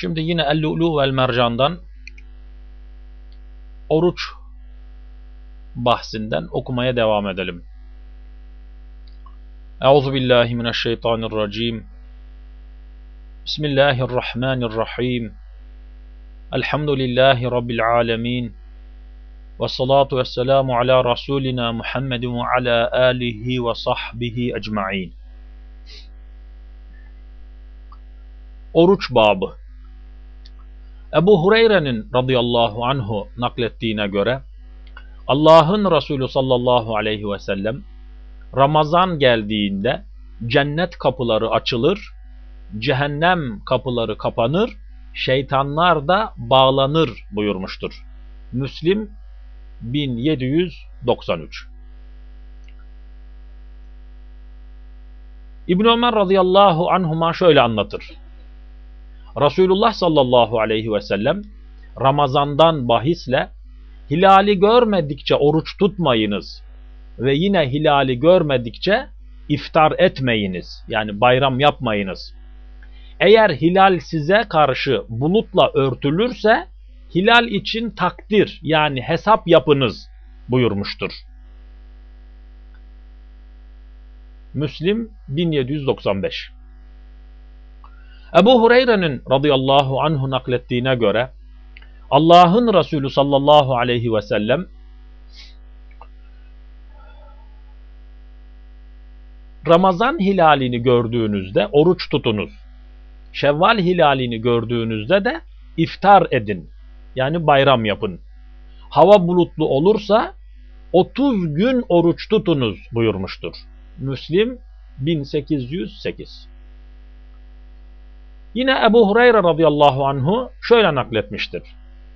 Şimdi yine El-Lu'lu vel Mercan'dan oruç bahsinden okumaya devam edelim. Euzu billahi mineşşeytanirracim. Bismillahirrahmanirrahim. Elhamdülillahi rabbil alamin. Ve salatu ve selamu ala rasulina Muhammedin ve ala alihi ve sahbihi ecmaîn. Oruç babı. Ebu Hureyre'nin radıyallahu anhu naklettiğine göre Allah'ın Resulü sallallahu aleyhi ve sellem Ramazan geldiğinde cennet kapıları açılır, cehennem kapıları kapanır, şeytanlar da bağlanır buyurmuştur. Müslim 1793 İbn Ömer radıyallahu anhuma şöyle anlatır. Resulullah sallallahu aleyhi ve sellem Ramazan'dan bahisle hilali görmedikçe oruç tutmayınız ve yine hilali görmedikçe iftar etmeyiniz. Yani bayram yapmayınız. Eğer hilal size karşı bulutla örtülürse hilal için takdir yani hesap yapınız buyurmuştur. Müslim 1795 Ebu Hureyre'nin radıyallahu anhu naklettiğine göre Allah'ın Resulü sallallahu aleyhi ve sellem Ramazan hilalini gördüğünüzde oruç tutunuz. Şevval hilalini gördüğünüzde de iftar edin. Yani bayram yapın. Hava bulutlu olursa 30 gün oruç tutunuz buyurmuştur. Müslim 1808 Yine Ebu Hureyre radıyallahu anhu şöyle nakletmiştir.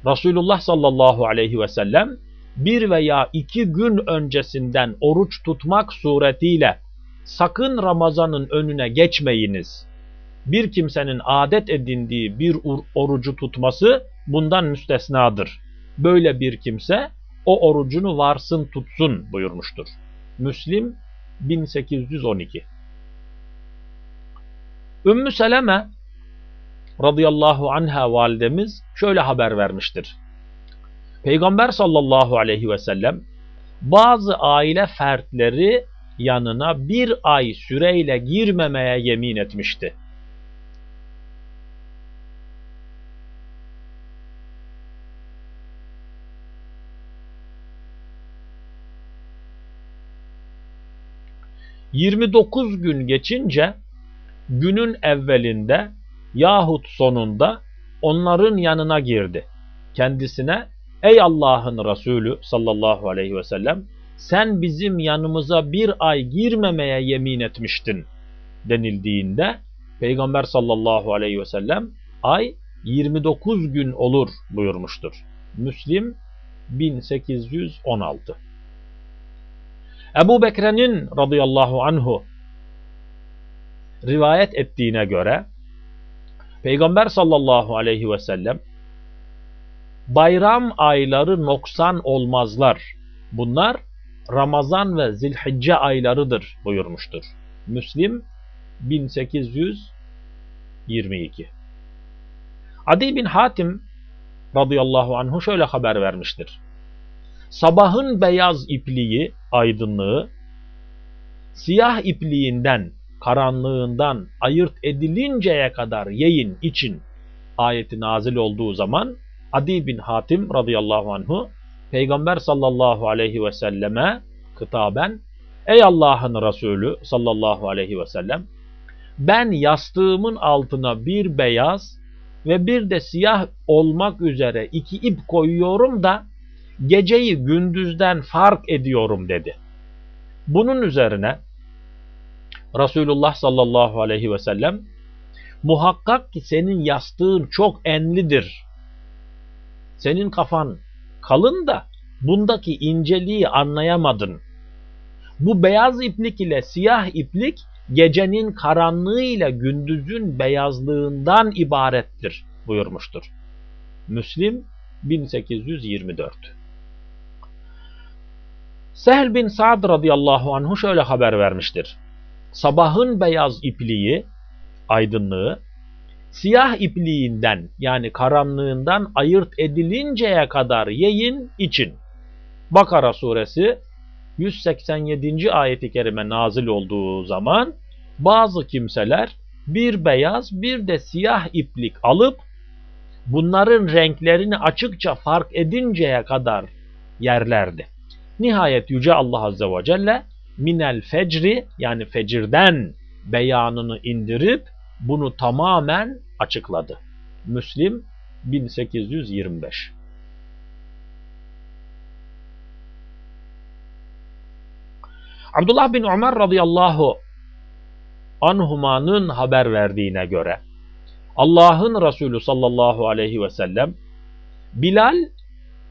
Resulullah sallallahu aleyhi ve sellem bir veya iki gün öncesinden oruç tutmak suretiyle sakın Ramazan'ın önüne geçmeyiniz. Bir kimsenin adet edindiği bir orucu tutması bundan müstesnadır. Böyle bir kimse o orucunu varsın tutsun buyurmuştur. Müslim 1812 Ümmü Seleme radıyallahu anha validemiz şöyle haber vermiştir. Peygamber sallallahu aleyhi ve sellem bazı aile fertleri yanına bir ay süreyle girmemeye yemin etmişti. Yirmi dokuz gün geçince günün evvelinde yahut sonunda onların yanına girdi. Kendisine ey Allah'ın Resulü sallallahu aleyhi ve sellem sen bizim yanımıza bir ay girmemeye yemin etmiştin denildiğinde Peygamber sallallahu aleyhi ve sellem ay 29 gün olur buyurmuştur. Müslim 1816 Ebu Bekre'nin radıyallahu anhu rivayet ettiğine göre Peygamber sallallahu aleyhi ve sellem bayram ayları noksan olmazlar. Bunlar Ramazan ve Zilhicce aylarıdır buyurmuştur. Müslim 1822 Adi bin Hatim radıyallahu anhu şöyle haber vermiştir. Sabahın beyaz ipliği, aydınlığı, siyah ipliğinden karanlığından ayırt edilinceye kadar yiyin için ayeti nazil olduğu zaman Adi bin Hatim radıyallahu anhu Peygamber sallallahu aleyhi ve selleme kıtaben Ey Allah'ın Resulü sallallahu aleyhi ve sellem ben yastığımın altına bir beyaz ve bir de siyah olmak üzere iki ip koyuyorum da geceyi gündüzden fark ediyorum dedi. Bunun üzerine Resulullah sallallahu aleyhi ve sellem muhakkak ki senin yastığın çok enlidir. Senin kafan kalın da bundaki inceliği anlayamadın. Bu beyaz iplik ile siyah iplik gecenin karanlığı ile gündüzün beyazlığından ibarettir buyurmuştur. Müslim 1824 Sehl bin Sa'd radıyallahu anhu şöyle haber vermiştir sabahın beyaz ipliği, aydınlığı, siyah ipliğinden yani karanlığından ayırt edilinceye kadar yiyin için. Bakara suresi 187. ayeti kerime nazil olduğu zaman bazı kimseler bir beyaz bir de siyah iplik alıp bunların renklerini açıkça fark edinceye kadar yerlerdi. Nihayet Yüce Allah Azze ve Celle minel fecri yani fecirden beyanını indirip bunu tamamen açıkladı. Müslim 1825 Abdullah bin Ömer radıyallahu anhumanın haber verdiğine göre Allah'ın Resulü sallallahu aleyhi ve sellem Bilal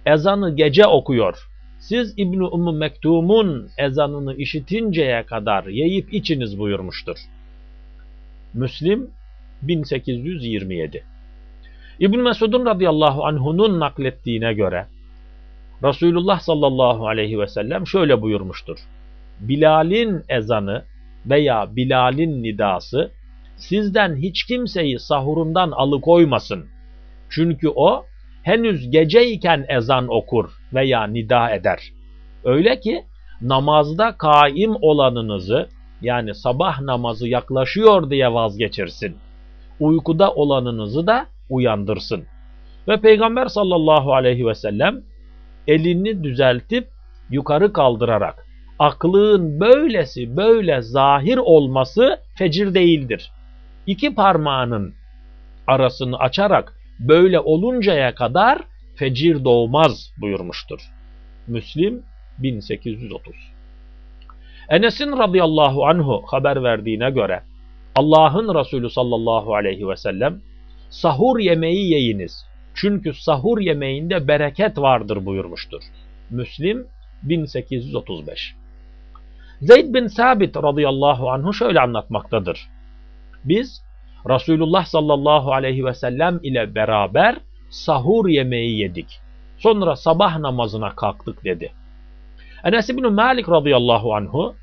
ezanı gece okuyor. Siz İbn-i Ümmü Mektum'un ezanını işitinceye kadar yiyip içiniz buyurmuştur. Müslim 1827 İbn Mesud'un radıyallahu anh'unun naklettiğine göre Resulullah sallallahu aleyhi ve sellem şöyle buyurmuştur. Bilal'in ezanı veya Bilal'in nidası sizden hiç kimseyi sahurundan alıkoymasın. Çünkü o henüz geceyken ezan okur veya nida eder. Öyle ki namazda kaim olanınızı yani sabah namazı yaklaşıyor diye vazgeçirsin. Uykuda olanınızı da uyandırsın. Ve Peygamber sallallahu aleyhi ve sellem elini düzeltip yukarı kaldırarak aklın böylesi böyle zahir olması fecir değildir. İki parmağının arasını açarak böyle oluncaya kadar fecir doğmaz buyurmuştur. Müslim 1830 Enes'in radıyallahu anhu haber verdiğine göre Allah'ın Resulü sallallahu aleyhi ve sellem sahur yemeği yiyiniz. Çünkü sahur yemeğinde bereket vardır buyurmuştur. Müslim 1835 Zeyd bin Sabit radıyallahu anhu şöyle anlatmaktadır. Biz Resulullah sallallahu aleyhi ve sellem ile beraber sahur yemeği yedik. Sonra sabah namazına kalktık dedi. Enes bin Malik radıyallahu anhu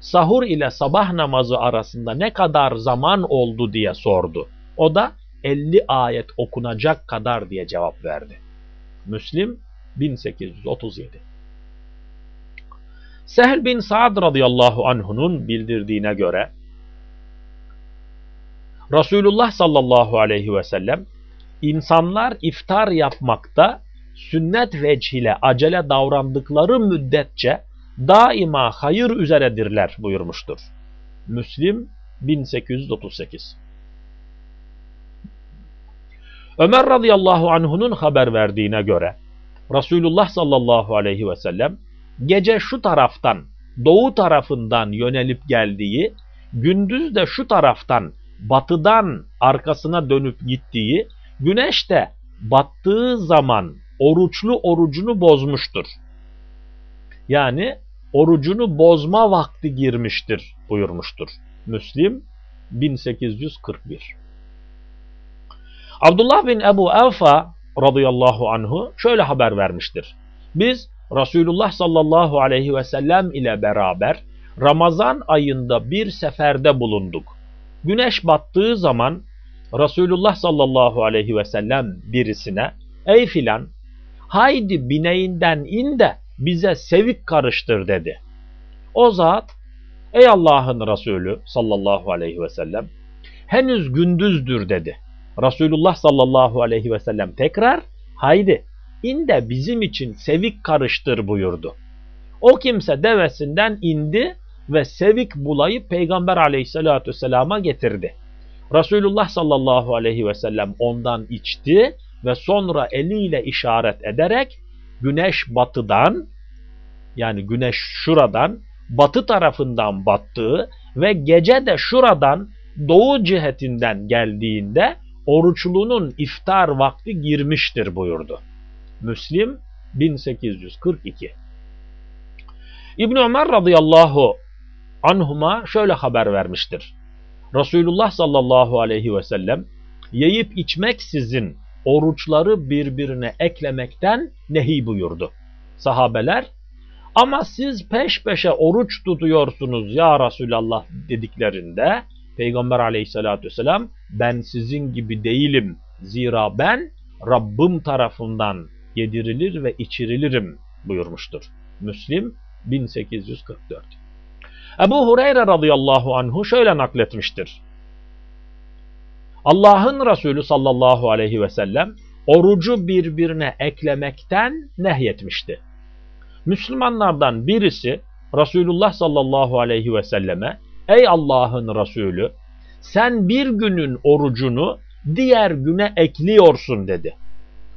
sahur ile sabah namazı arasında ne kadar zaman oldu diye sordu. O da 50 ayet okunacak kadar diye cevap verdi. Müslim 1837 Sehl bin Sa'd radıyallahu anh'unun bildirdiğine göre Resulullah sallallahu aleyhi ve sellem insanlar iftar yapmakta sünnet vecihle acele davrandıkları müddetçe daima hayır üzeredirler buyurmuştur. Müslim 1838 Ömer radıyallahu anh'unun haber verdiğine göre Resulullah sallallahu aleyhi ve sellem gece şu taraftan doğu tarafından yönelip geldiği, gündüz de şu taraftan batıdan arkasına dönüp gittiği, güneş de battığı zaman oruçlu orucunu bozmuştur. Yani orucunu bozma vakti girmiştir buyurmuştur. Müslim 1841 Abdullah bin Ebu Evfa radıyallahu anhu şöyle haber vermiştir. Biz Resulullah sallallahu aleyhi ve sellem ile beraber Ramazan ayında bir seferde bulunduk. Güneş battığı zaman Resulullah sallallahu aleyhi ve sellem birisine ey filan haydi bineğinden in de bize sevik karıştır dedi. O zat ey Allah'ın Resulü sallallahu aleyhi ve sellem henüz gündüzdür dedi. Resulullah sallallahu aleyhi ve sellem tekrar haydi in de bizim için sevik karıştır buyurdu. O kimse devesinden indi ve sevik bulayı Peygamber aleyhissalatü vesselama getirdi. Resulullah sallallahu aleyhi ve sellem ondan içti ve sonra eliyle işaret ederek güneş batıdan yani güneş şuradan batı tarafından battığı ve gece de şuradan doğu cihetinden geldiğinde oruçlunun iftar vakti girmiştir buyurdu. Müslim 1842 İbn Ömer radıyallahu anhuma şöyle haber vermiştir. Resulullah sallallahu aleyhi ve sellem yiyip içmeksizin oruçları birbirine eklemekten nehi buyurdu. Sahabeler ama siz peş peşe oruç tutuyorsunuz ya Resulallah dediklerinde Peygamber aleyhissalatü vesselam ben sizin gibi değilim. Zira ben Rabbim tarafından yedirilir ve içirilirim buyurmuştur. Müslim 1844. Ebu Hureyre radıyallahu anhu şöyle nakletmiştir. Allah'ın Resulü sallallahu aleyhi ve sellem orucu birbirine eklemekten nehyetmişti. Müslümanlardan birisi Resulullah sallallahu aleyhi ve selleme Ey Allah'ın Resulü sen bir günün orucunu diğer güne ekliyorsun dedi.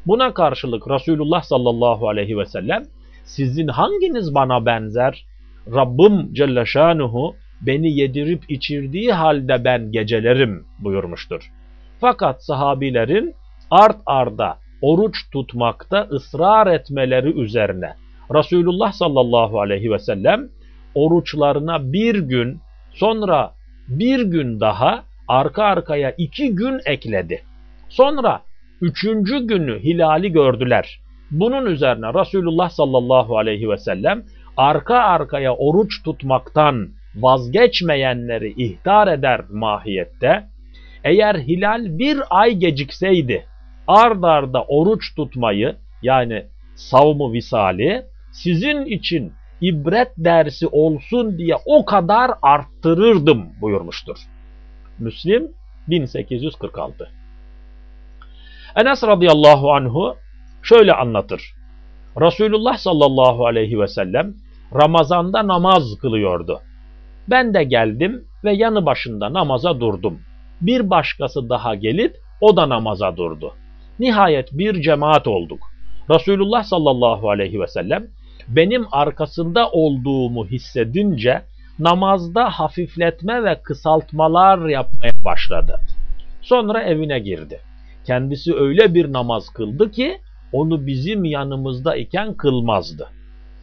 Buna karşılık Resulullah sallallahu aleyhi ve sellem sizin hanginiz bana benzer? Rabbim Celle Şanuhu beni yedirip içirdiği halde ben gecelerim buyurmuştur. Fakat sahabilerin art arda oruç tutmakta ısrar etmeleri üzerine Resulullah sallallahu aleyhi ve sellem oruçlarına bir gün sonra bir gün daha arka arkaya iki gün ekledi. Sonra üçüncü günü hilali gördüler. Bunun üzerine Resulullah sallallahu aleyhi ve sellem arka arkaya oruç tutmaktan vazgeçmeyenleri ihtar eder mahiyette. Eğer hilal bir ay gecikseydi ard arda oruç tutmayı yani savmu visali sizin için ibret dersi olsun diye o kadar arttırırdım buyurmuştur. Müslim 1846 Enes radıyallahu anhu şöyle anlatır. Resulullah sallallahu aleyhi ve sellem Ramazan'da namaz kılıyordu. Ben de geldim ve yanı başında namaza durdum. Bir başkası daha gelip o da namaza durdu. Nihayet bir cemaat olduk. Resulullah sallallahu aleyhi ve sellem benim arkasında olduğumu hissedince namazda hafifletme ve kısaltmalar yapmaya başladı. Sonra evine girdi. Kendisi öyle bir namaz kıldı ki onu bizim yanımızda iken kılmazdı.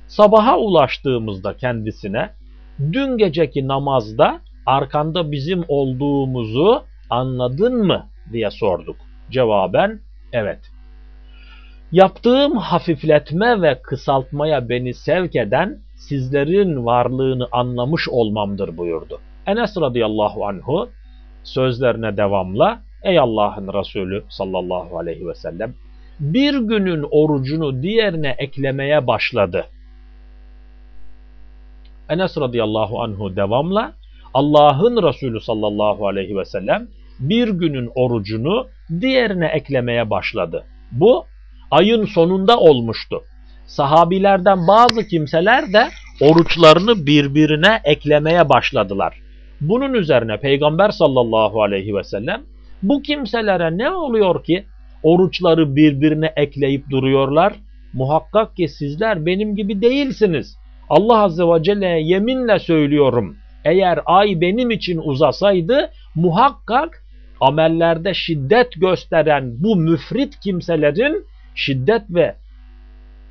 Sabaha ulaştığımızda kendisine dün geceki namazda arkanda bizim olduğumuzu anladın mı diye sorduk. Cevaben evet. Yaptığım hafifletme ve kısaltmaya beni sevk eden sizlerin varlığını anlamış olmamdır buyurdu. Enes radıyallahu anhu sözlerine devamla Ey Allah'ın Resulü sallallahu aleyhi ve sellem bir günün orucunu diğerine eklemeye başladı. Enes radıyallahu anhu devamla Allah'ın Resulü sallallahu aleyhi ve sellem bir günün orucunu diğerine eklemeye başladı. Bu ayın sonunda olmuştu. Sahabilerden bazı kimseler de oruçlarını birbirine eklemeye başladılar. Bunun üzerine Peygamber sallallahu aleyhi ve sellem bu kimselere ne oluyor ki oruçları birbirine ekleyip duruyorlar? Muhakkak ki sizler benim gibi değilsiniz. Allah azze ve celle'ye yeminle söylüyorum. Eğer ay benim için uzasaydı muhakkak amellerde şiddet gösteren bu müfrit kimselerin şiddet ve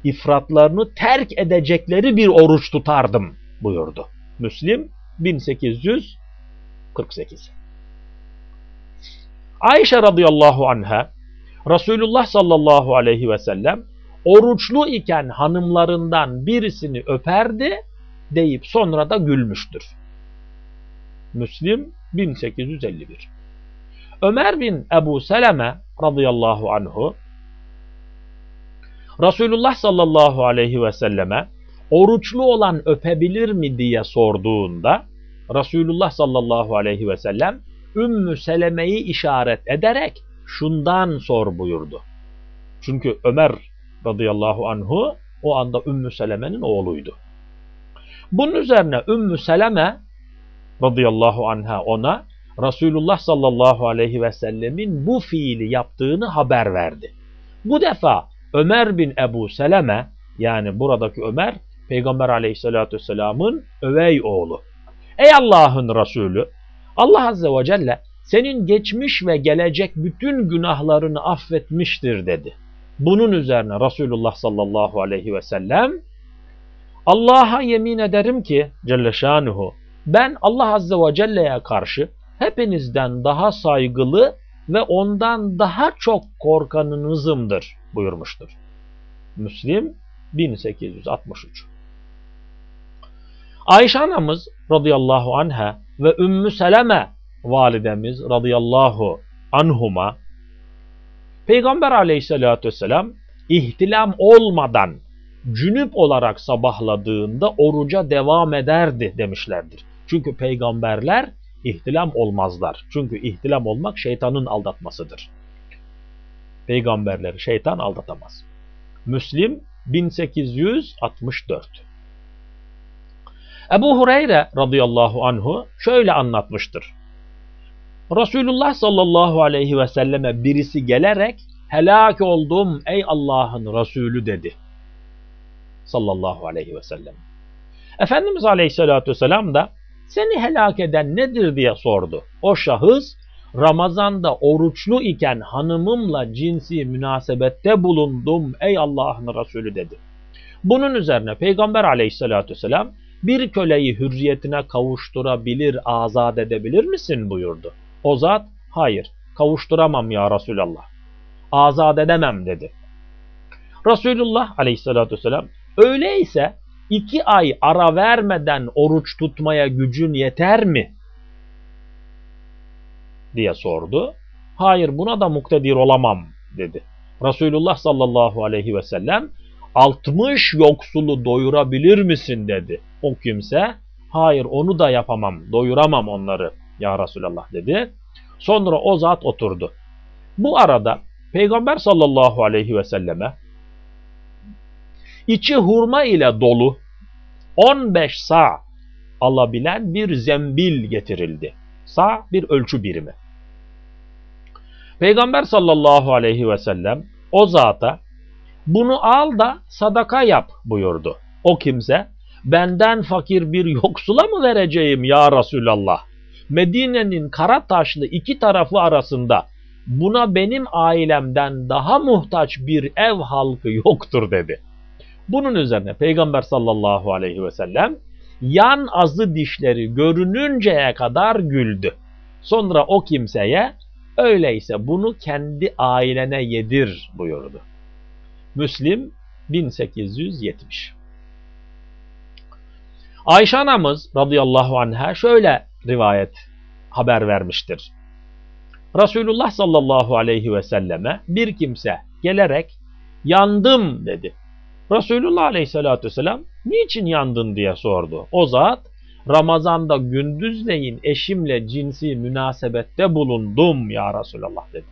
ifratlarını terk edecekleri bir oruç tutardım buyurdu. Müslim 1848 Ayşe radıyallahu anha Resulullah sallallahu aleyhi ve sellem oruçlu iken hanımlarından birisini öperdi deyip sonra da gülmüştür. Müslim 1851 Ömer bin Ebu Seleme radıyallahu anhu Resulullah sallallahu aleyhi ve selleme oruçlu olan öpebilir mi diye sorduğunda Resulullah sallallahu aleyhi ve sellem Ümmü Seleme'yi işaret ederek şundan sor buyurdu. Çünkü Ömer radıyallahu anhu o anda Ümmü Seleme'nin oğluydu. Bunun üzerine Ümmü Seleme radıyallahu anha ona Resulullah sallallahu aleyhi ve sellemin bu fiili yaptığını haber verdi. Bu defa Ömer bin Ebu Seleme yani buradaki Ömer Peygamber aleyhissalatü vesselamın övey oğlu. Ey Allah'ın Resulü Allah azze ve celle senin geçmiş ve gelecek bütün günahlarını affetmiştir dedi. Bunun üzerine Resulullah sallallahu aleyhi ve sellem Allah'a yemin ederim ki Celle Şanuhu ben Allah azze ve celle'ye karşı hepinizden daha saygılı ve ondan daha çok korkanınızımdır buyurmuştur. Müslim 1863 Ayşe anamız radıyallahu anha ve Ümmü Seleme validemiz radıyallahu anhuma Peygamber aleyhissalatü vesselam ihtilam olmadan cünüp olarak sabahladığında oruca devam ederdi demişlerdir. Çünkü peygamberler ihtilam olmazlar. Çünkü ihtilam olmak şeytanın aldatmasıdır. Peygamberleri şeytan aldatamaz. Müslim 1864 Ebu Hureyre radıyallahu anhu şöyle anlatmıştır. Resulullah sallallahu aleyhi ve selleme birisi gelerek helak oldum ey Allah'ın Resulü dedi. Sallallahu aleyhi ve sellem. Efendimiz aleyhissalatü vesselam da seni helak eden nedir diye sordu. O şahıs Ramazan'da oruçlu iken hanımımla cinsi münasebette bulundum ey Allah'ın Resulü dedi. Bunun üzerine Peygamber aleyhissalatü vesselam bir köleyi hürriyetine kavuşturabilir, azat edebilir misin buyurdu. O zat hayır kavuşturamam ya Resulallah. Azat edemem dedi. Resulullah aleyhissalatü vesselam öyleyse iki ay ara vermeden oruç tutmaya gücün yeter mi? diye sordu. Hayır buna da muktedir olamam dedi. Resulullah sallallahu aleyhi ve sellem 60 yoksulu doyurabilir misin dedi. O kimse hayır onu da yapamam doyuramam onları ya Resulallah dedi. Sonra o zat oturdu. Bu arada Peygamber sallallahu aleyhi ve selleme içi hurma ile dolu 15 sa alabilen bir zembil getirildi. Sa bir ölçü birimi. Peygamber sallallahu aleyhi ve sellem o zata bunu al da sadaka yap buyurdu. O kimse benden fakir bir yoksula mı vereceğim ya Resulallah? Medine'nin kara taşlı iki tarafı arasında buna benim ailemden daha muhtaç bir ev halkı yoktur dedi. Bunun üzerine Peygamber sallallahu aleyhi ve sellem yan azı dişleri görününceye kadar güldü. Sonra o kimseye öyleyse bunu kendi ailene yedir buyurdu. Müslim 1870 Ayşe anamız radıyallahu anha şöyle rivayet haber vermiştir. Resulullah sallallahu aleyhi ve selleme bir kimse gelerek yandım dedi. Resulullah aleyhissalatü vesselam niçin yandın diye sordu. O zat Ramazan'da gündüzleyin eşimle cinsi münasebette bulundum ya Resulallah dedi.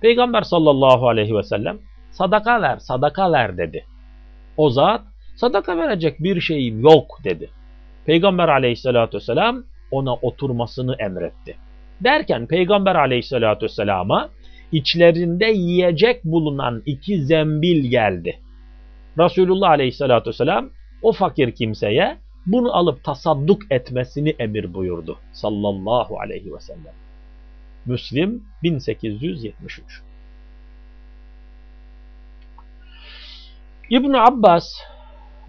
Peygamber sallallahu aleyhi ve sellem sadaka ver sadaka ver dedi. O zat sadaka verecek bir şeyim yok dedi. Peygamber aleyhissalatü vesselam ona oturmasını emretti. Derken Peygamber aleyhissalatü vesselama içlerinde yiyecek bulunan iki zembil geldi. Resulullah aleyhissalatü vesselam o fakir kimseye bunu alıp tasadduk etmesini emir buyurdu. Sallallahu aleyhi ve sellem. Müslim 1873 İbn Abbas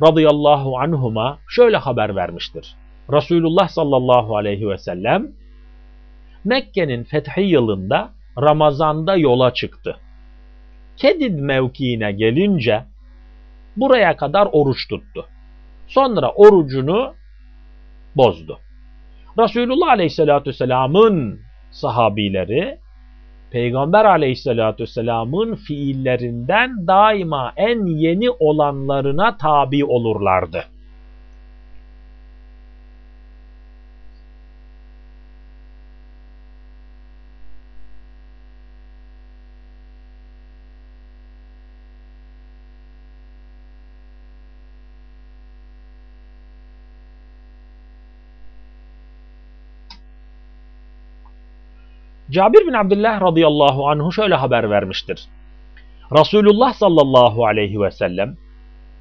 radıyallahu anhuma şöyle haber vermiştir. Resulullah sallallahu aleyhi ve sellem Mekke'nin fethi yılında Ramazan'da yola çıktı. Kedid mevkiine gelince buraya kadar oruç tuttu. Sonra orucunu bozdu. Resulullah Aleyhisselatü Vesselam'ın sahabileri Peygamber Aleyhisselatü Vesselam'ın fiillerinden daima en yeni olanlarına tabi olurlardı. Cabir bin Abdullah radıyallahu anhu şöyle haber vermiştir. Resulullah sallallahu aleyhi ve sellem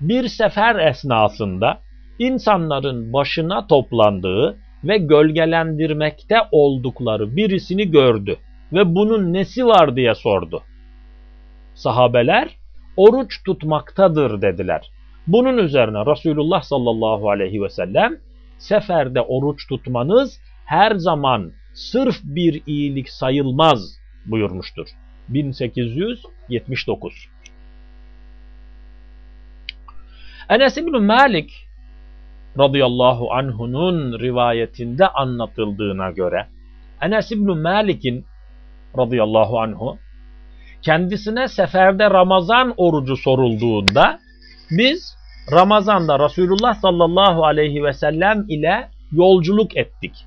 bir sefer esnasında insanların başına toplandığı ve gölgelendirmekte oldukları birisini gördü ve bunun nesi var diye sordu. Sahabeler oruç tutmaktadır dediler. Bunun üzerine Resulullah sallallahu aleyhi ve sellem seferde oruç tutmanız her zaman sırf bir iyilik sayılmaz buyurmuştur. 1879 Enes İbn Malik radıyallahu anhunun rivayetinde anlatıldığına göre Enes İbni Malik'in radıyallahu anhu kendisine seferde Ramazan orucu sorulduğunda biz Ramazan'da Resulullah sallallahu aleyhi ve sellem ile yolculuk ettik.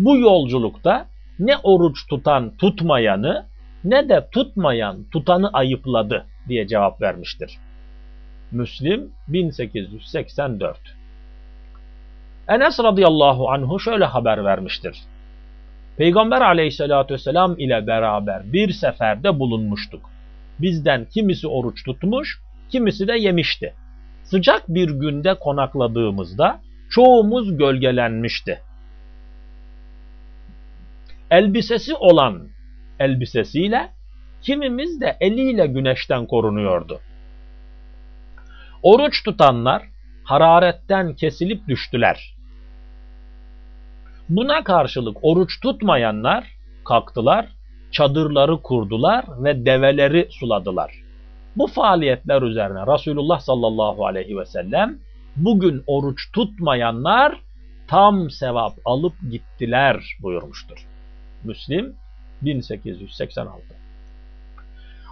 Bu yolculukta ne oruç tutan tutmayanı ne de tutmayan tutanı ayıpladı diye cevap vermiştir. Müslim 1884 Enes radıyallahu anhu şöyle haber vermiştir. Peygamber aleyhissalatü vesselam ile beraber bir seferde bulunmuştuk. Bizden kimisi oruç tutmuş, kimisi de yemişti. Sıcak bir günde konakladığımızda çoğumuz gölgelenmişti. Elbisesi olan elbisesiyle, kimimiz de eliyle güneşten korunuyordu. Oruç tutanlar hararetten kesilip düştüler. Buna karşılık oruç tutmayanlar kalktılar, çadırları kurdular ve develeri suladılar. Bu faaliyetler üzerine Resulullah sallallahu aleyhi ve sellem bugün oruç tutmayanlar tam sevap alıp gittiler buyurmuştur. Müslim 1886.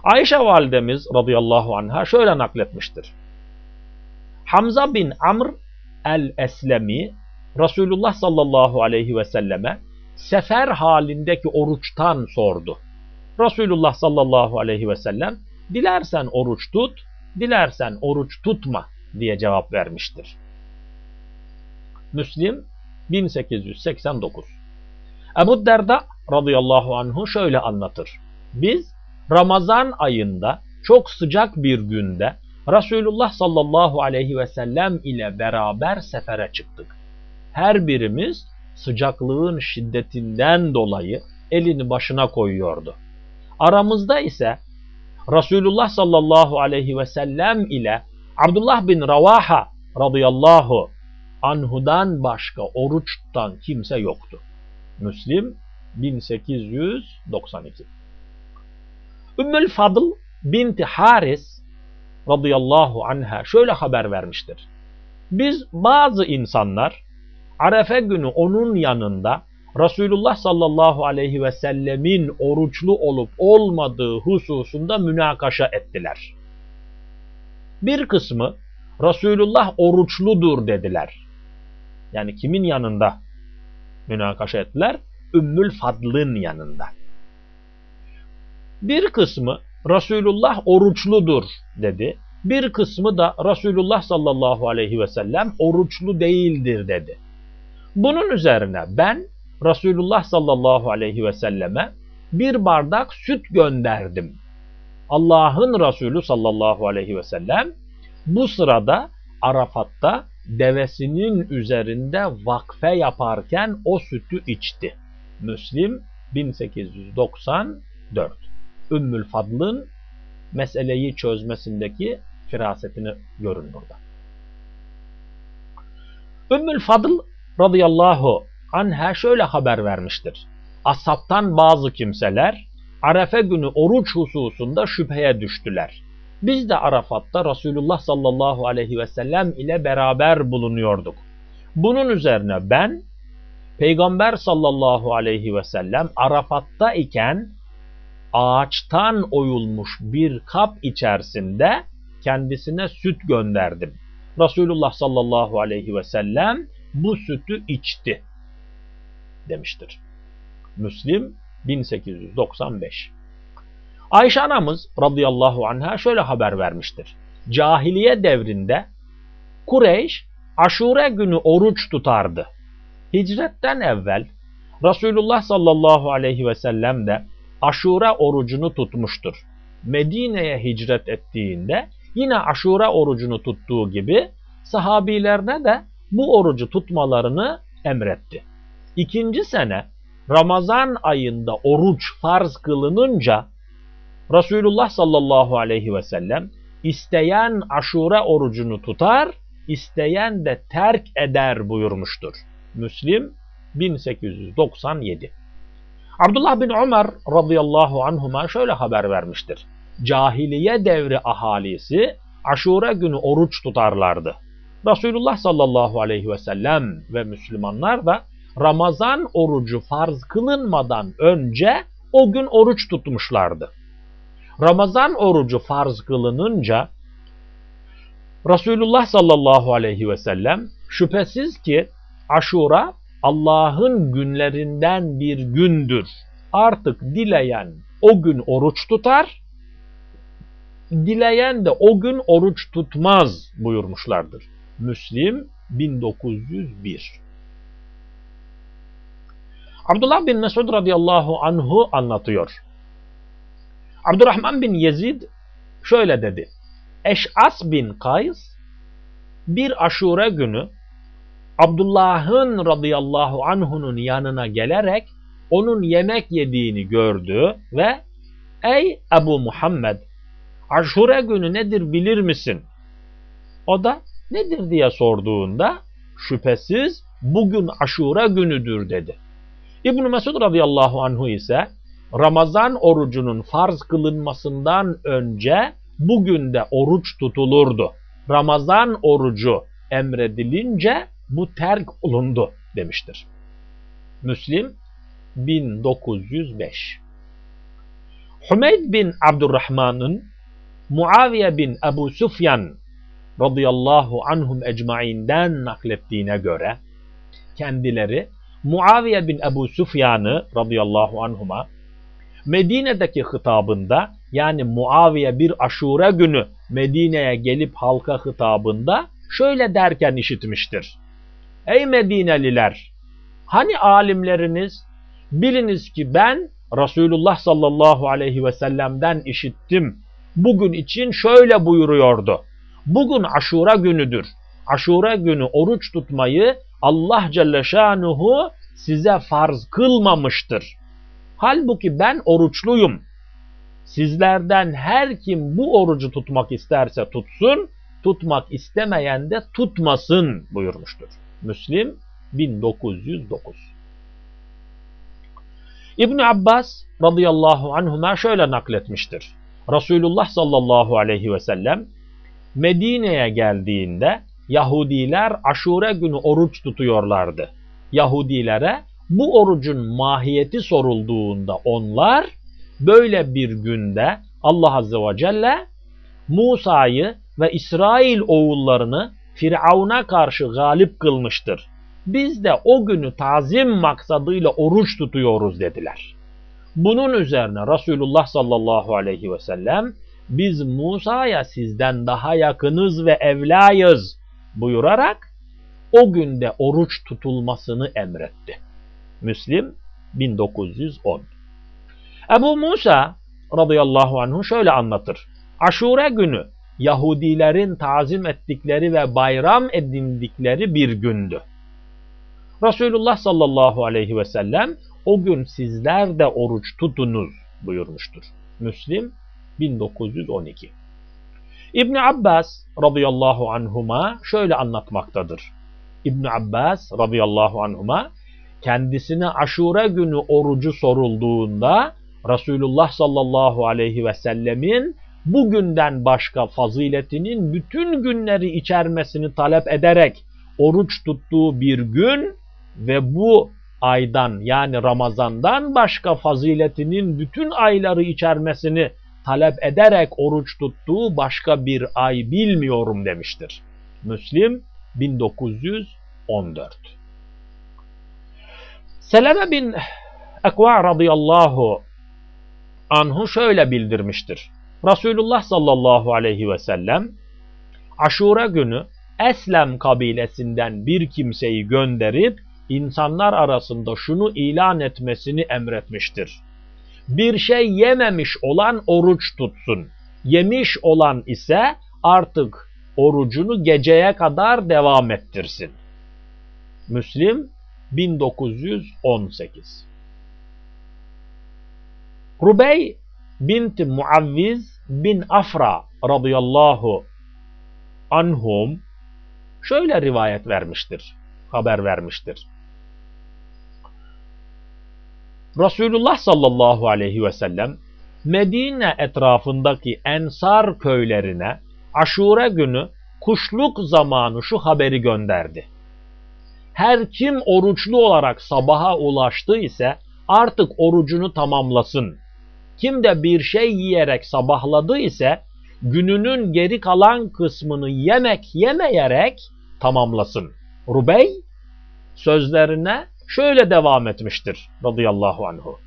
Ayşe validemiz radıyallahu anha şöyle nakletmiştir. Hamza bin Amr el-Eslemi Resulullah sallallahu aleyhi ve selleme sefer halindeki oruçtan sordu. Resulullah sallallahu aleyhi ve sellem dilersen oruç tut, dilersen oruç tutma diye cevap vermiştir. Müslim 1889 Ebu Derda radıyallahu anhu şöyle anlatır. Biz Ramazan ayında çok sıcak bir günde Resulullah sallallahu aleyhi ve sellem ile beraber sefere çıktık. Her birimiz sıcaklığın şiddetinden dolayı elini başına koyuyordu. Aramızda ise Resulullah sallallahu aleyhi ve sellem ile Abdullah bin Ravaha radıyallahu anhudan başka oruç tutan kimse yoktu. Müslim 1892 Ümmül Fadıl binti Haris radıyallahu anha şöyle haber vermiştir. Biz bazı insanlar Arefe günü onun yanında Resulullah sallallahu aleyhi ve sellemin oruçlu olup olmadığı hususunda münakaşa ettiler. Bir kısmı Resulullah oruçludur dediler. Yani kimin yanında münakaşa ettiler? Ümmül Fadl'ın yanında. Bir kısmı Resulullah oruçludur dedi. Bir kısmı da Resulullah sallallahu aleyhi ve sellem oruçlu değildir dedi. Bunun üzerine ben Resulullah sallallahu aleyhi ve selleme bir bardak süt gönderdim. Allah'ın Resulü sallallahu aleyhi ve sellem bu sırada Arafat'ta devesinin üzerinde vakfe yaparken o sütü içti. Müslim 1894 Ümmül Fadl'ın meseleyi çözmesindeki firasetini görün burada. Ümmül Fadl radıyallahu anha şöyle haber vermiştir. Asaptan bazı kimseler Arefe günü oruç hususunda şüpheye düştüler. Biz de Arafat'ta Resulullah sallallahu aleyhi ve sellem ile beraber bulunuyorduk. Bunun üzerine ben Peygamber sallallahu aleyhi ve sellem Arafat'ta iken ağaçtan oyulmuş bir kap içerisinde kendisine süt gönderdim. Resulullah sallallahu aleyhi ve sellem bu sütü içti demiştir. Müslim 1895 Ayşe anamız radıyallahu anha şöyle haber vermiştir. Cahiliye devrinde Kureyş aşure günü oruç tutardı. Hicretten evvel Resulullah sallallahu aleyhi ve sellem de aşure orucunu tutmuştur. Medine'ye hicret ettiğinde yine aşure orucunu tuttuğu gibi sahabilerine de bu orucu tutmalarını emretti. İkinci sene Ramazan ayında oruç farz kılınınca Resulullah sallallahu aleyhi ve sellem isteyen aşure orucunu tutar, isteyen de terk eder buyurmuştur. Müslim 1897 Abdullah bin Ömer radıyallahu anhuma şöyle haber vermiştir. Cahiliye devri ahalisi aşure günü oruç tutarlardı. Resulullah sallallahu aleyhi ve sellem ve Müslümanlar da Ramazan orucu farz kılınmadan önce o gün oruç tutmuşlardı. Ramazan orucu farz kılınınca Resulullah sallallahu aleyhi ve sellem şüphesiz ki Aşura Allah'ın günlerinden bir gündür. Artık dileyen o gün oruç tutar, dileyen de o gün oruç tutmaz buyurmuşlardır. Müslim 1901 Abdullah bin Mesud radıyallahu anhu anlatıyor. Abdurrahman bin Yezid şöyle dedi. Eş'as bin Kays bir aşure günü Abdullah'ın radıyallahu anhunun yanına gelerek onun yemek yediğini gördü ve ey Ebu Muhammed aşure günü nedir bilir misin? O da nedir diye sorduğunda şüphesiz bugün aşure günüdür dedi. İbn Mesud radıyallahu anhu ise Ramazan orucunun farz kılınmasından önce bugün de oruç tutulurdu. Ramazan orucu emredilince bu terk olundu demiştir. Müslim 1905 Hümeyd bin Abdurrahman'ın Muaviye bin Ebu Sufyan radıyallahu anhum ecmainden naklettiğine göre kendileri Muaviye bin Ebu Sufyan'ı radıyallahu anhuma Medine'deki hitabında yani Muaviye bir aşure günü Medine'ye gelip halka hitabında şöyle derken işitmiştir. Ey Medineliler! Hani alimleriniz? Biliniz ki ben Resulullah sallallahu aleyhi ve sellem'den işittim. Bugün için şöyle buyuruyordu. Bugün aşura günüdür. Aşura günü oruç tutmayı Allah Celle Şanuhu size farz kılmamıştır. Halbuki ben oruçluyum. Sizlerden her kim bu orucu tutmak isterse tutsun, tutmak istemeyen de tutmasın buyurmuştur. Müslim 1909 İbn Abbas radıyallahu anhuma şöyle nakletmiştir. Resulullah sallallahu aleyhi ve sellem Medine'ye geldiğinde Yahudiler aşure günü oruç tutuyorlardı. Yahudilere bu orucun mahiyeti sorulduğunda onlar böyle bir günde Allah Azze ve Celle Musa'yı ve İsrail oğullarını Firavun'a karşı galip kılmıştır. Biz de o günü tazim maksadıyla oruç tutuyoruz dediler. Bunun üzerine Resulullah sallallahu aleyhi ve sellem biz Musa'ya sizden daha yakınız ve evlayız buyurarak o günde oruç tutulmasını emretti. Müslim 1910 Ebu Musa radıyallahu anhu şöyle anlatır. Aşure günü Yahudilerin tazim ettikleri ve bayram edindikleri bir gündü. Resulullah sallallahu aleyhi ve sellem o gün sizler de oruç tutunuz buyurmuştur. Müslim 1912 İbn Abbas radıyallahu anhuma şöyle anlatmaktadır. İbn Abbas radıyallahu anhuma kendisine aşure günü orucu sorulduğunda Resulullah sallallahu aleyhi ve sellemin bugünden başka faziletinin bütün günleri içermesini talep ederek oruç tuttuğu bir gün ve bu aydan yani Ramazan'dan başka faziletinin bütün ayları içermesini talep ederek oruç tuttuğu başka bir ay bilmiyorum demiştir. Müslim 1914 Seleme bin Ekva radıyallahu anhu şöyle bildirmiştir. Resulullah sallallahu aleyhi ve sellem Aşura günü Eslem kabilesinden bir kimseyi gönderip insanlar arasında şunu ilan etmesini emretmiştir. Bir şey yememiş olan oruç tutsun. Yemiş olan ise artık orucunu geceye kadar devam ettirsin. Müslim 1918 Rubey bint Muavviz bin Afra radıyallahu anhum şöyle rivayet vermiştir, haber vermiştir. Resulullah sallallahu aleyhi ve sellem Medine etrafındaki Ensar köylerine aşure günü kuşluk zamanı şu haberi gönderdi. Her kim oruçlu olarak sabaha ulaştı ise artık orucunu tamamlasın. Kim de bir şey yiyerek sabahladı ise gününün geri kalan kısmını yemek yemeyerek tamamlasın. Rubey sözlerine şöyle devam etmiştir radıyallahu anhu.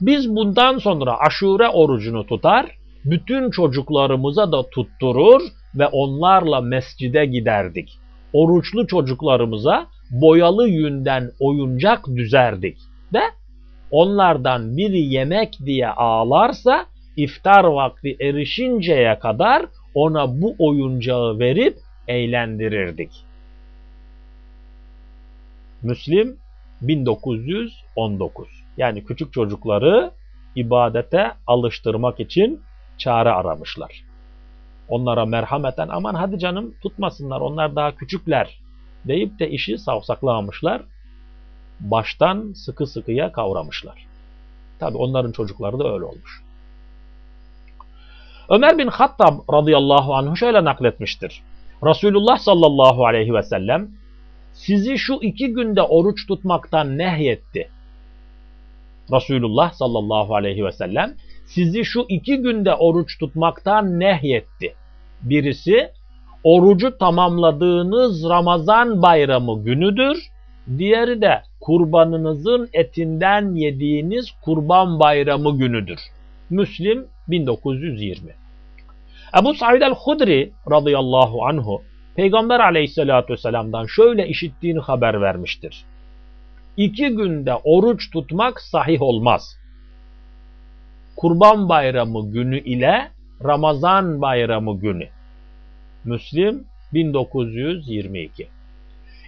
Biz bundan sonra aşure orucunu tutar, bütün çocuklarımıza da tutturur ve onlarla mescide giderdik. Oruçlu çocuklarımıza boyalı yünden oyuncak düzerdik de onlardan biri yemek diye ağlarsa iftar vakti erişinceye kadar ona bu oyuncağı verip eğlendirirdik. Müslim 1919 yani küçük çocukları ibadete alıştırmak için çare aramışlar. Onlara merhameten aman hadi canım tutmasınlar onlar daha küçükler deyip de işi savsaklamışlar. Baştan sıkı sıkıya kavramışlar. Tabi onların çocukları da öyle olmuş. Ömer bin Hattab radıyallahu anh şöyle nakletmiştir. Resulullah sallallahu aleyhi ve sellem sizi şu iki günde oruç tutmaktan nehyetti. Resulullah sallallahu aleyhi ve sellem sizi şu iki günde oruç tutmaktan nehyetti. Birisi orucu tamamladığınız Ramazan bayramı günüdür. Diğeri de kurbanınızın etinden yediğiniz kurban bayramı günüdür. Müslim 1920 Ebu Said el-Hudri radıyallahu anhu Peygamber aleyhissalatü vesselam'dan şöyle işittiğini haber vermiştir. İki günde oruç tutmak sahih olmaz. Kurban bayramı günü ile Ramazan bayramı günü. Müslim 1922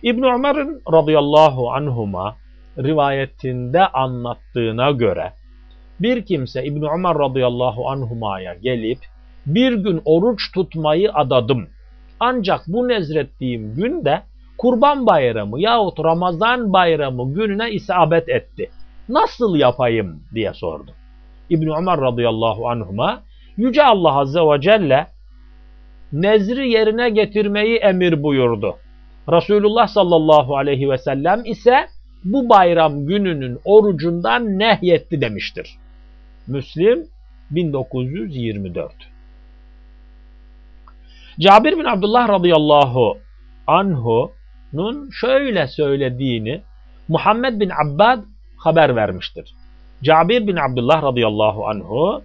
İbn Ömer'in radıyallahu anhuma rivayetinde anlattığına göre bir kimse İbn Ömer radıyallahu anhuma'ya gelip bir gün oruç tutmayı adadım. Ancak bu nezrettiğim günde Kurban Bayramı yahut Ramazan Bayramı gününe isabet etti. Nasıl yapayım diye sordu. İbn Ömer radıyallahu anhuma Yüce Allah azze ve celle nezri yerine getirmeyi emir buyurdu. Resulullah sallallahu aleyhi ve sellem ise bu bayram gününün orucundan nehyetti demiştir. Müslim 1924 Cabir bin Abdullah radıyallahu anhu'nun şöyle söylediğini Muhammed bin Abbad haber vermiştir. Cabir bin Abdullah radıyallahu anhu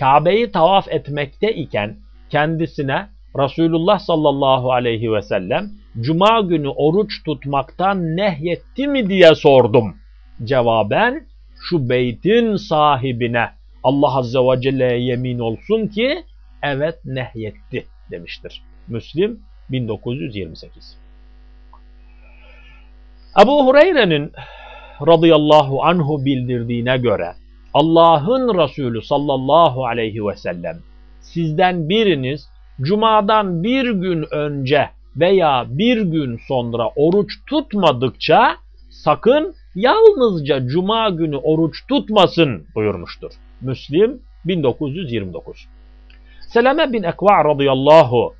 Kabe'yi tavaf etmekte iken kendisine Resulullah sallallahu aleyhi ve sellem Cuma günü oruç tutmaktan nehyetti mi diye sordum. Cevaben şu beytin sahibine Allah azze ve celle'ye yemin olsun ki evet nehyetti demiştir. Müslim 1928 Ebu Hureyre'nin radıyallahu anhu bildirdiğine göre Allah'ın Resulü sallallahu aleyhi ve sellem sizden biriniz Cuma'dan bir gün önce veya bir gün sonra oruç tutmadıkça sakın yalnızca Cuma günü oruç tutmasın buyurmuştur. Müslim 1929 Seleme bin Ekva radıyallahu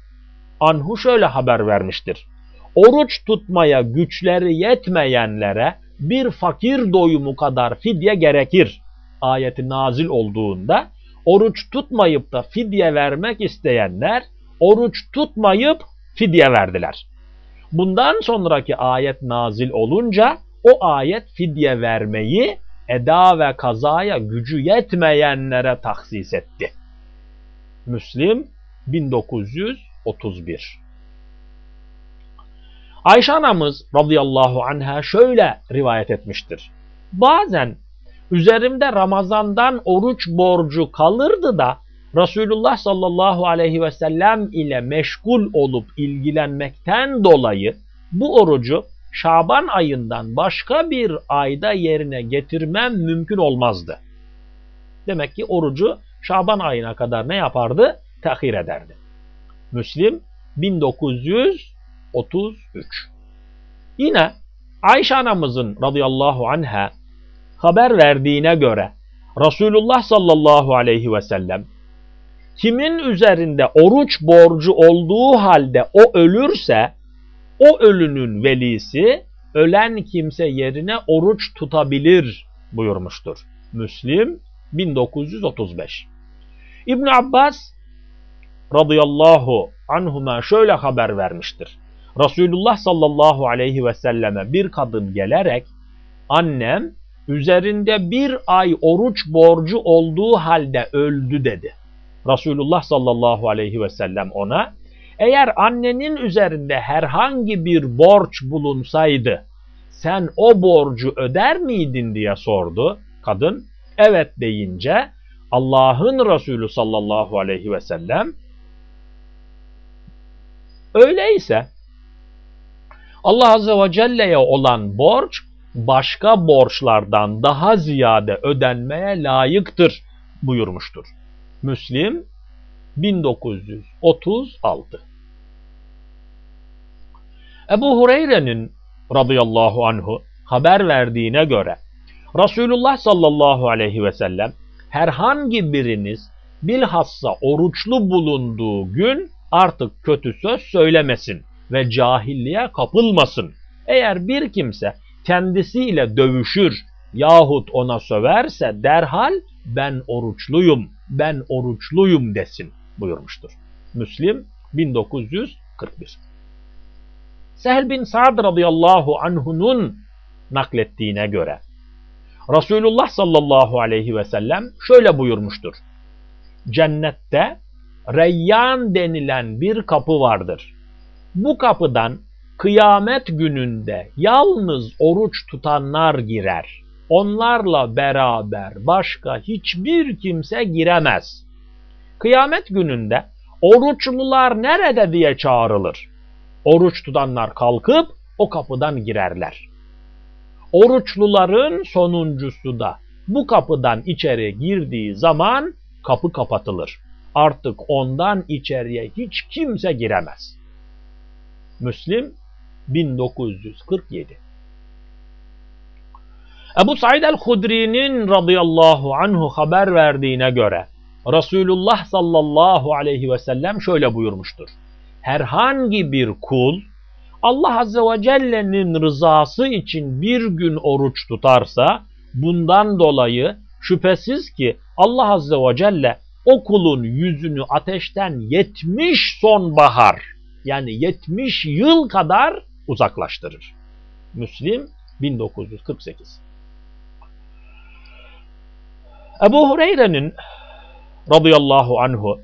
anhu şöyle haber vermiştir. Oruç tutmaya güçleri yetmeyenlere bir fakir doyumu kadar fidye gerekir. Ayeti nazil olduğunda oruç tutmayıp da fidye vermek isteyenler oruç tutmayıp fidye verdiler. Bundan sonraki ayet nazil olunca o ayet fidye vermeyi eda ve kazaya gücü yetmeyenlere tahsis etti. Müslim 1931 Ayşe anamız radıyallahu anha şöyle rivayet etmiştir. Bazen üzerimde Ramazan'dan oruç borcu kalırdı da Resulullah sallallahu aleyhi ve sellem ile meşgul olup ilgilenmekten dolayı bu orucu Şaban ayından başka bir ayda yerine getirmem mümkün olmazdı. Demek ki orucu Şaban ayına kadar ne yapardı? Tehir ederdi. Müslim 1933 Yine Ayşe anamızın radıyallahu anha haber verdiğine göre Resulullah sallallahu aleyhi ve sellem kimin üzerinde oruç borcu olduğu halde o ölürse o ölünün velisi ölen kimse yerine oruç tutabilir buyurmuştur. Müslim 1935. İbn Abbas radıyallahu anhuma şöyle haber vermiştir. Resulullah sallallahu aleyhi ve selleme bir kadın gelerek annem üzerinde bir ay oruç borcu olduğu halde öldü dedi. Resulullah sallallahu aleyhi ve sellem ona eğer annenin üzerinde herhangi bir borç bulunsaydı sen o borcu öder miydin diye sordu. Kadın evet deyince Allah'ın Resulü sallallahu aleyhi ve sellem öyleyse Allah azze ve celle'ye olan borç başka borçlardan daha ziyade ödenmeye layıktır buyurmuştur. Müslim 1936 Ebu Hureyre'nin radıyallahu anhu haber verdiğine göre Resulullah sallallahu aleyhi ve sellem herhangi biriniz bilhassa oruçlu bulunduğu gün artık kötü söz söylemesin ve cahilliğe kapılmasın. Eğer bir kimse kendisiyle dövüşür yahut ona söverse derhal ben oruçluyum, ben oruçluyum desin buyurmuştur. Müslim 1941 Sehl bin Sa'd radıyallahu anhunun naklettiğine göre Resulullah sallallahu aleyhi ve sellem şöyle buyurmuştur. Cennette Reyyan denilen bir kapı vardır. Bu kapıdan kıyamet gününde yalnız oruç tutanlar girer. Onlarla beraber başka hiçbir kimse giremez. Kıyamet gününde oruçlular nerede diye çağrılır. Oruç tutanlar kalkıp o kapıdan girerler. Oruçluların sonuncusu da bu kapıdan içeri girdiği zaman kapı kapatılır. Artık ondan içeriye hiç kimse giremez. Müslim 1947 Ebu Said el-Hudri'nin radıyallahu anhu haber verdiğine göre Resulullah sallallahu aleyhi ve sellem şöyle buyurmuştur. Herhangi bir kul Allah azze ve celle'nin rızası için bir gün oruç tutarsa bundan dolayı şüphesiz ki Allah azze ve celle o kulun yüzünü ateşten 70 sonbahar yani 70 yıl kadar uzaklaştırır. Müslim 1948 Ebu Hureyre'nin radıyallahu anhu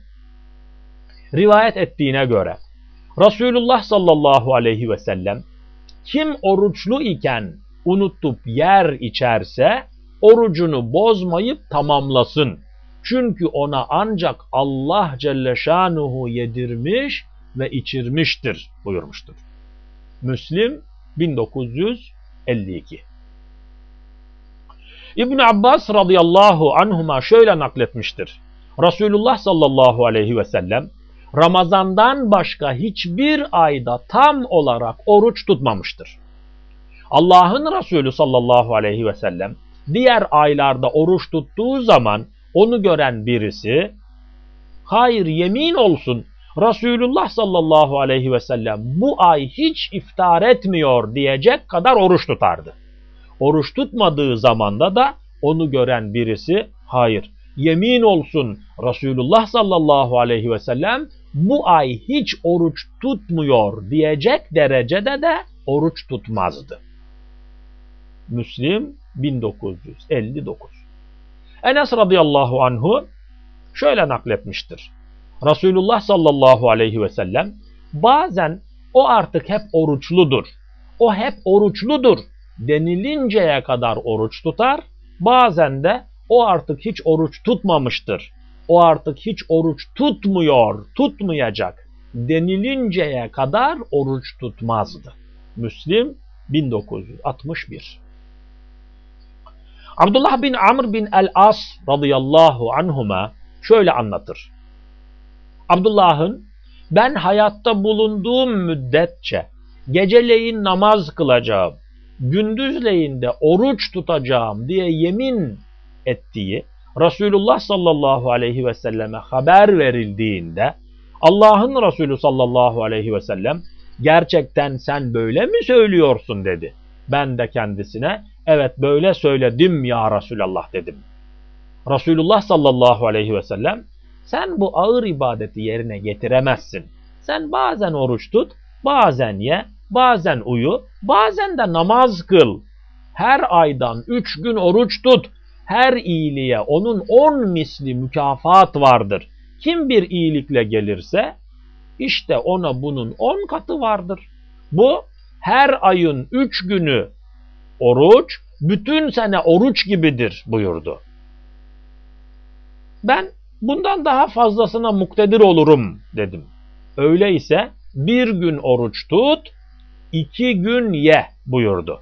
rivayet ettiğine göre Resulullah sallallahu aleyhi ve sellem kim oruçlu iken unutup yer içerse orucunu bozmayıp tamamlasın. Çünkü ona ancak Allah Celle Şanuhu yedirmiş ve içirmiştir buyurmuştur. Müslim 1952 İbn Abbas radıyallahu anhuma şöyle nakletmiştir. Resulullah sallallahu aleyhi ve sellem Ramazandan başka hiçbir ayda tam olarak oruç tutmamıştır. Allah'ın Resulü sallallahu aleyhi ve sellem diğer aylarda oruç tuttuğu zaman onu gören birisi hayır yemin olsun Resulullah sallallahu aleyhi ve sellem bu ay hiç iftar etmiyor diyecek kadar oruç tutardı. Oruç tutmadığı zamanda da onu gören birisi hayır yemin olsun Resulullah sallallahu aleyhi ve sellem bu ay hiç oruç tutmuyor diyecek derecede de oruç tutmazdı. Müslim 1959 Enes radıyallahu anhu şöyle nakletmiştir. Resulullah sallallahu aleyhi ve sellem bazen o artık hep oruçludur. O hep oruçludur denilinceye kadar oruç tutar. Bazen de o artık hiç oruç tutmamıştır. O artık hiç oruç tutmuyor, tutmayacak denilinceye kadar oruç tutmazdı. Müslim 1961 Abdullah bin Amr bin el-As radıyallahu anhuma şöyle anlatır. Abdullah'ın ben hayatta bulunduğum müddetçe geceleyin namaz kılacağım, gündüzleyin de oruç tutacağım diye yemin ettiği Resulullah sallallahu aleyhi ve selleme haber verildiğinde Allah'ın Resulü sallallahu aleyhi ve sellem Gerçekten sen böyle mi söylüyorsun dedi. Ben de kendisine evet böyle söyledim ya Resulallah dedim. Resulullah sallallahu aleyhi ve sellem sen bu ağır ibadeti yerine getiremezsin. Sen bazen oruç tut, bazen ye, bazen uyu, bazen de namaz kıl. Her aydan üç gün oruç tut. Her iyiliğe onun on misli mükafat vardır. Kim bir iyilikle gelirse işte ona bunun on katı vardır. Bu her ayın üç günü oruç, bütün sene oruç gibidir buyurdu. Ben bundan daha fazlasına muktedir olurum dedim. Öyleyse bir gün oruç tut, iki gün ye buyurdu.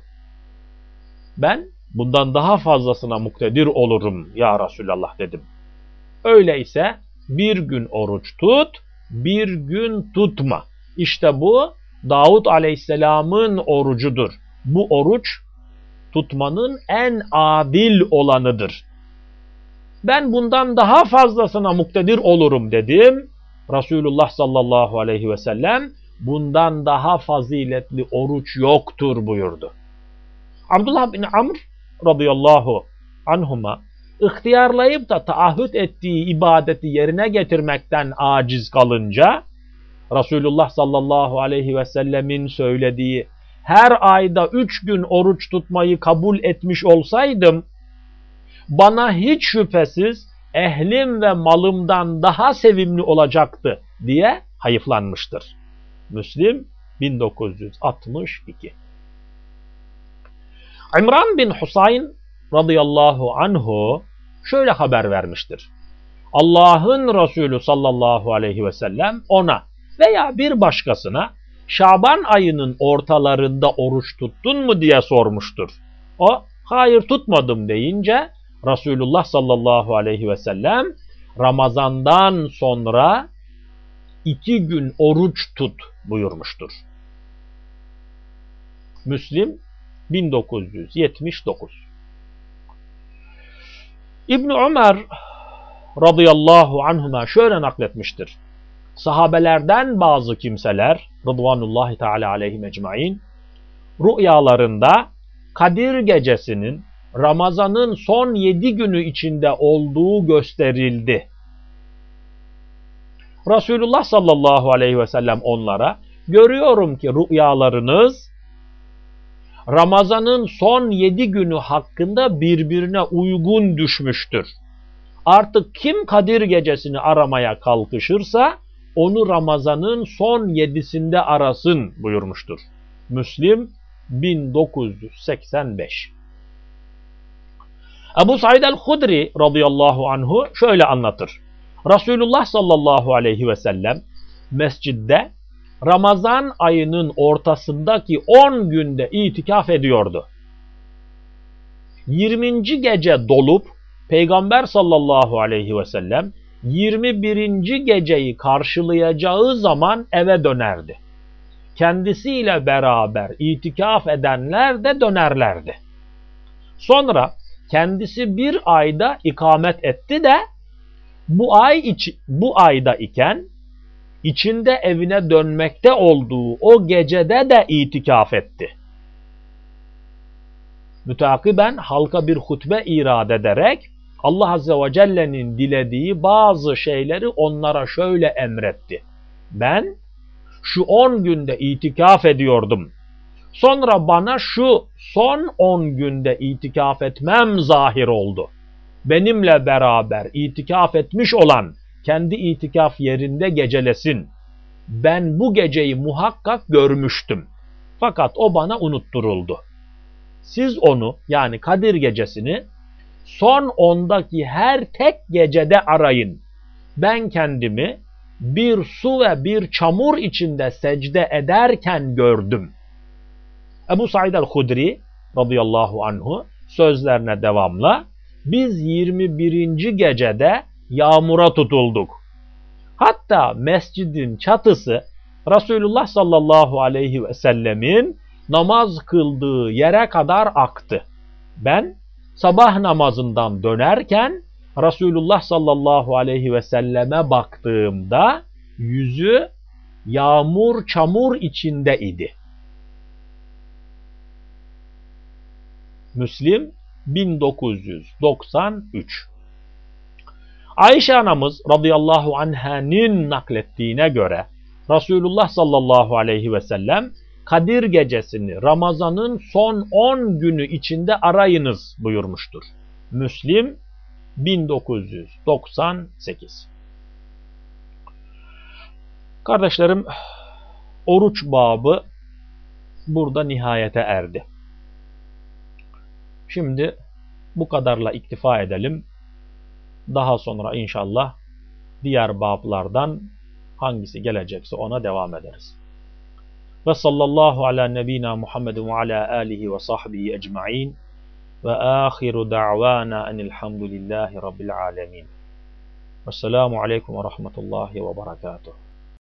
Ben bundan daha fazlasına muktedir olurum ya Resulallah dedim. Öyleyse bir gün oruç tut, bir gün tutma. İşte bu Davud Aleyhisselam'ın orucudur. Bu oruç tutmanın en adil olanıdır. Ben bundan daha fazlasına muktedir olurum dedim. Resulullah sallallahu aleyhi ve sellem bundan daha faziletli oruç yoktur buyurdu. Abdullah bin Amr radıyallahu anhuma ihtiyarlayıp da taahhüt ettiği ibadeti yerine getirmekten aciz kalınca Resulullah sallallahu aleyhi ve sellemin söylediği her ayda üç gün oruç tutmayı kabul etmiş olsaydım bana hiç şüphesiz ehlim ve malımdan daha sevimli olacaktı diye hayıflanmıştır. Müslim 1962 İmran bin Husayn radıyallahu anhu şöyle haber vermiştir. Allah'ın Resulü sallallahu aleyhi ve sellem ona veya bir başkasına Şaban ayının ortalarında oruç tuttun mu diye sormuştur. O hayır tutmadım deyince Resulullah sallallahu aleyhi ve sellem Ramazandan sonra iki gün oruç tut buyurmuştur. Müslim 1979 İbn Ömer radıyallahu anhuma şöyle nakletmiştir. Sahabelerden bazı kimseler Rıdvanullahi Teala aleyhi ecmain rüyalarında Kadir gecesinin Ramazan'ın son yedi günü içinde olduğu gösterildi. Resulullah sallallahu aleyhi ve sellem onlara görüyorum ki rüyalarınız Ramazan'ın son yedi günü hakkında birbirine uygun düşmüştür. Artık kim Kadir gecesini aramaya kalkışırsa onu Ramazan'ın son yedisinde arasın buyurmuştur. Müslim 1985 Ebu Said el-Hudri radıyallahu anhu şöyle anlatır. Resulullah sallallahu aleyhi ve sellem mescidde Ramazan ayının ortasındaki 10 günde itikaf ediyordu. 20. gece dolup Peygamber sallallahu aleyhi ve sellem 21. geceyi karşılayacağı zaman eve dönerdi. Kendisiyle beraber itikaf edenler de dönerlerdi. Sonra kendisi bir ayda ikamet etti de bu ay iç, bu ayda iken içinde evine dönmekte olduğu o gecede de itikaf etti. Mütakiben halka bir hutbe irad ederek Allah Azze ve Celle'nin dilediği bazı şeyleri onlara şöyle emretti. Ben şu 10 günde itikaf ediyordum. Sonra bana şu son 10 günde itikaf etmem zahir oldu. Benimle beraber itikaf etmiş olan kendi itikaf yerinde gecelesin. Ben bu geceyi muhakkak görmüştüm. Fakat o bana unutturuldu. Siz onu yani Kadir gecesini son ondaki her tek gecede arayın. Ben kendimi bir su ve bir çamur içinde secde ederken gördüm. Ebu Said el-Hudri radıyallahu anhu sözlerine devamla biz 21. gecede yağmura tutulduk. Hatta mescidin çatısı Resulullah sallallahu aleyhi ve sellemin namaz kıldığı yere kadar aktı. Ben sabah namazından dönerken Resulullah sallallahu aleyhi ve selleme baktığımda yüzü yağmur çamur içinde idi. Müslim 1993 Ayşe anamız radıyallahu anh'ın naklettiğine göre Resulullah sallallahu aleyhi ve sellem Kadir gecesini Ramazan'ın son 10 günü içinde arayınız buyurmuştur. Müslim 1998 Kardeşlerim oruç babı burada nihayete erdi. Şimdi bu kadarla iktifa edelim. Daha sonra inşallah diğer bablardan hangisi gelecekse ona devam ederiz. Ve sallallahu ala nebina Muhammedin ve ala alihi ve sahbihi ecma'in ve ahiru da'vana enilhamdülillahi rabbil alemin. Vesselamu aleyküm ve rahmetullahi ve berekatuhu.